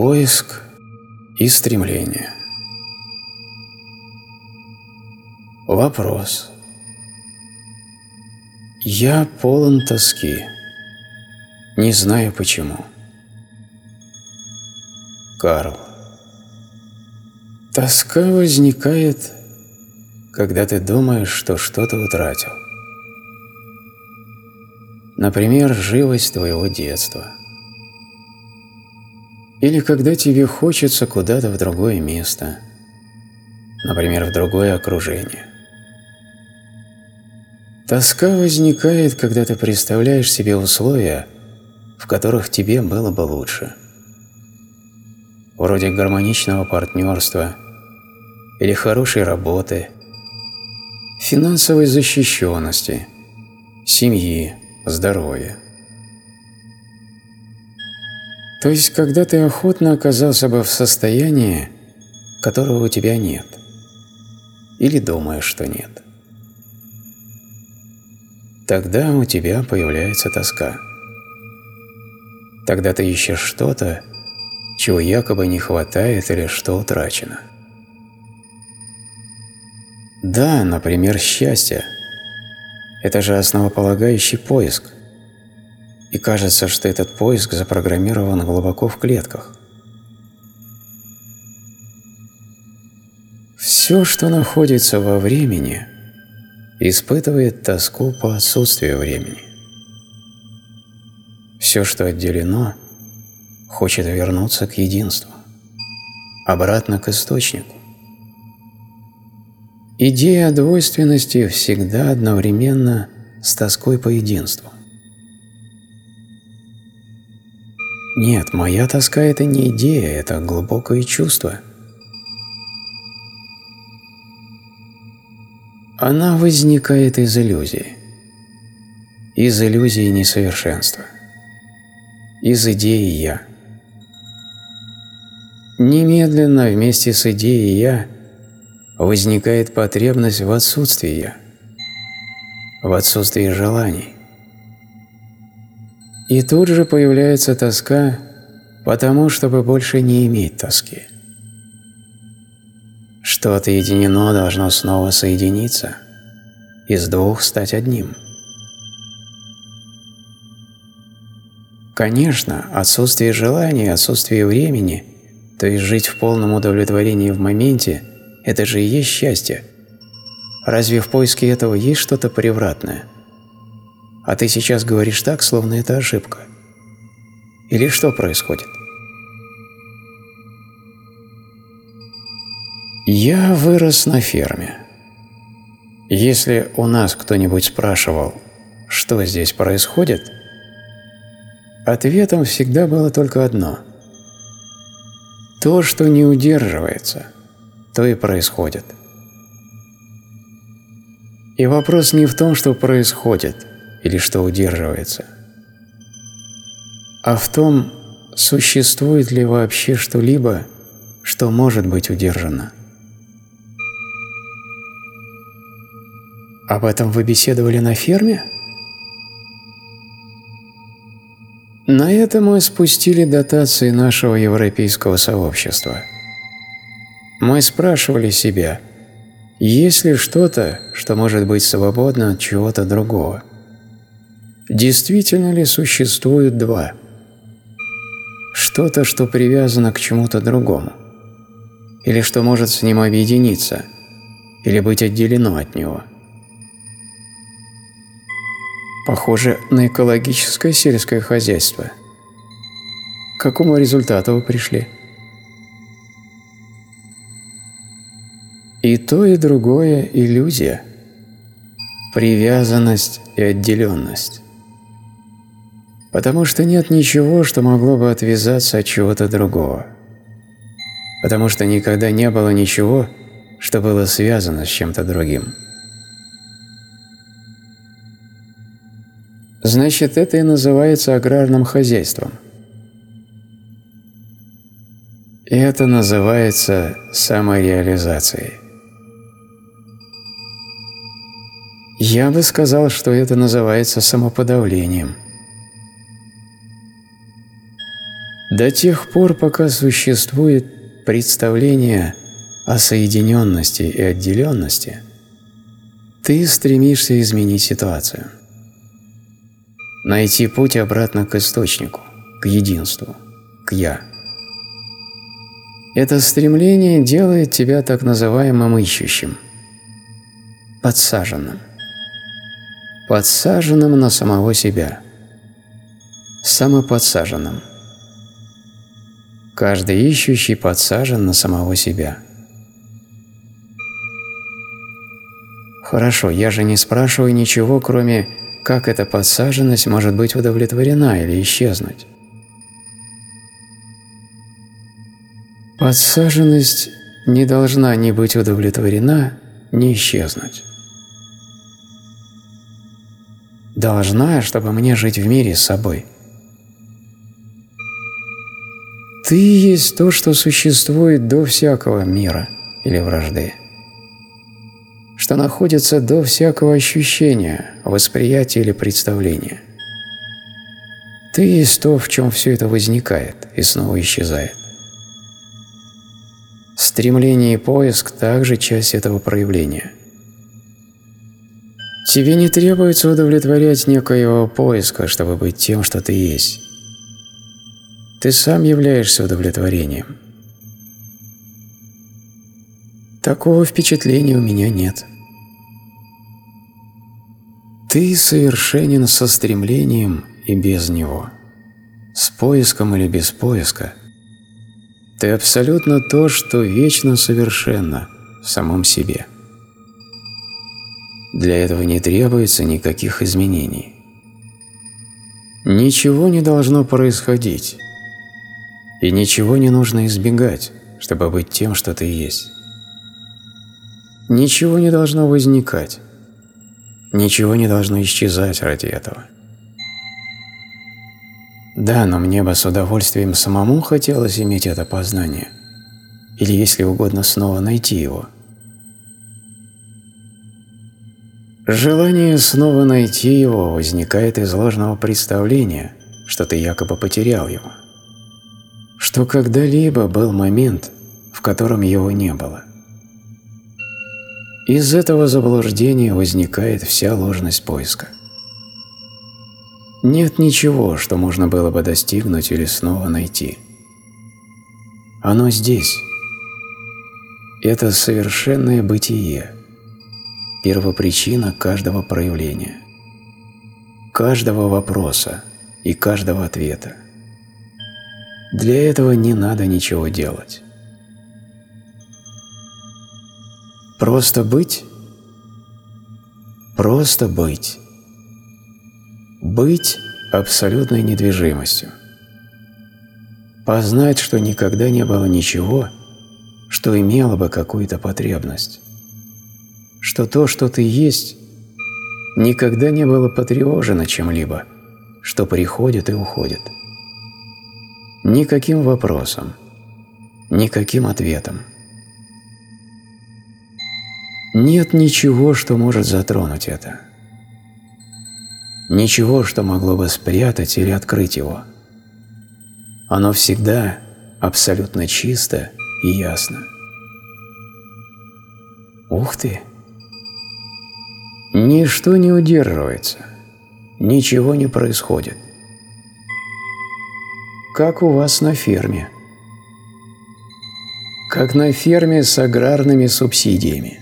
Поиск и стремление. Вопрос. Я полон тоски. Не знаю почему. Карл. Тоска возникает, когда ты думаешь, что что-то утратил. Например, живость твоего детства. Или когда тебе хочется куда-то в другое место, например, в другое окружение. Тоска возникает, когда ты представляешь себе условия, в которых тебе было бы лучше. Вроде гармоничного партнерства или хорошей работы, финансовой защищенности, семьи, здоровья. То есть, когда ты охотно оказался бы в состоянии, которого у тебя нет. Или думаешь, что нет. Тогда у тебя появляется тоска. Тогда ты ищешь что-то, чего якобы не хватает или что утрачено. Да, например, счастье. Это же основополагающий поиск – и кажется, что этот поиск запрограммирован глубоко в клетках. Все, что находится во времени, испытывает тоску по отсутствию времени. Все, что отделено, хочет вернуться к единству, обратно к источнику. Идея двойственности всегда одновременно с тоской по единству. Нет, моя тоска – это не идея, это глубокое чувство. Она возникает из иллюзии. Из иллюзии несовершенства. Из идеи «я». Немедленно вместе с идеей «я» возникает потребность в отсутствии «я», в отсутствии желаний. И тут же появляется тоска, потому чтобы больше не иметь тоски. Что отъединено должно снова соединиться, из двух стать одним. Конечно, отсутствие желания, отсутствие времени, то есть жить в полном удовлетворении в моменте – это же и есть счастье. Разве в поиске этого есть что-то превратное – а ты сейчас говоришь так, словно это ошибка. Или что происходит? Я вырос на ферме. Если у нас кто-нибудь спрашивал, что здесь происходит, ответом всегда было только одно. То, что не удерживается, то и происходит. И вопрос не в том, что происходит – или что удерживается, а в том, существует ли вообще что-либо, что может быть удержано. Об этом вы беседовали на ферме? На это мы спустили дотации нашего европейского сообщества. Мы спрашивали себя, есть ли что-то, что может быть свободно от чего-то другого. Действительно ли существует два? Что-то, что привязано к чему-то другому? Или что может с ним объединиться? Или быть отделено от него? Похоже на экологическое сельское хозяйство. К какому результату вы пришли? И то, и другое – иллюзия, привязанность и отделенность потому что нет ничего, что могло бы отвязаться от чего-то другого. Потому что никогда не было ничего, что было связано с чем-то другим. Значит, это и называется аграрным хозяйством. И это называется самореализацией. Я бы сказал, что это называется самоподавлением – До тех пор, пока существует представление о соединенности и отделенности, ты стремишься изменить ситуацию. Найти путь обратно к источнику, к единству, к «я». Это стремление делает тебя так называемым ищущим, подсаженным. Подсаженным на самого себя. Самоподсаженным. Каждый ищущий подсажен на самого себя. Хорошо, я же не спрашиваю ничего, кроме как эта подсаженность может быть удовлетворена или исчезнуть. Подсаженность не должна ни быть удовлетворена, ни исчезнуть. Должна, чтобы мне жить в мире с собой. Ты есть то, что существует до всякого мира или вражды, что находится до всякого ощущения, восприятия или представления. Ты есть то, в чем все это возникает и снова исчезает. Стремление и поиск – также часть этого проявления. Тебе не требуется удовлетворять некоего поиска, чтобы быть тем, что ты есть. Ты сам являешься удовлетворением. Такого впечатления у меня нет. Ты совершенен со стремлением и без него, с поиском или без поиска – ты абсолютно то, что вечно совершенно в самом себе. Для этого не требуется никаких изменений. Ничего не должно происходить, и ничего не нужно избегать, чтобы быть тем, что ты есть. Ничего не должно возникать, ничего не должно исчезать ради этого. Да, но мне бы с удовольствием самому хотелось иметь это познание. Или, если угодно, снова найти его. Желание снова найти его возникает из ложного представления, что ты якобы потерял его. Что когда-либо был момент, в котором его не было. Из этого заблуждения возникает вся ложность поиска. Нет ничего, что можно было бы достигнуть или снова найти. Оно здесь. Это совершенное бытие, первопричина каждого проявления, каждого вопроса и каждого ответа. Для этого не надо ничего делать. Просто быть? Просто быть. Быть абсолютной недвижимостью. Познать, что никогда не было ничего, что имело бы какую-то потребность. Что то, что ты есть, никогда не было потревожено чем-либо, что приходит и уходит. Никаким вопросом, никаким ответом. Нет ничего, что может затронуть это. Ничего, что могло бы спрятать или открыть его. Оно всегда абсолютно чисто и ясно. Ух ты! Ничто не удерживается, ничего не происходит. Как у вас на ферме. Как на ферме с аграрными субсидиями.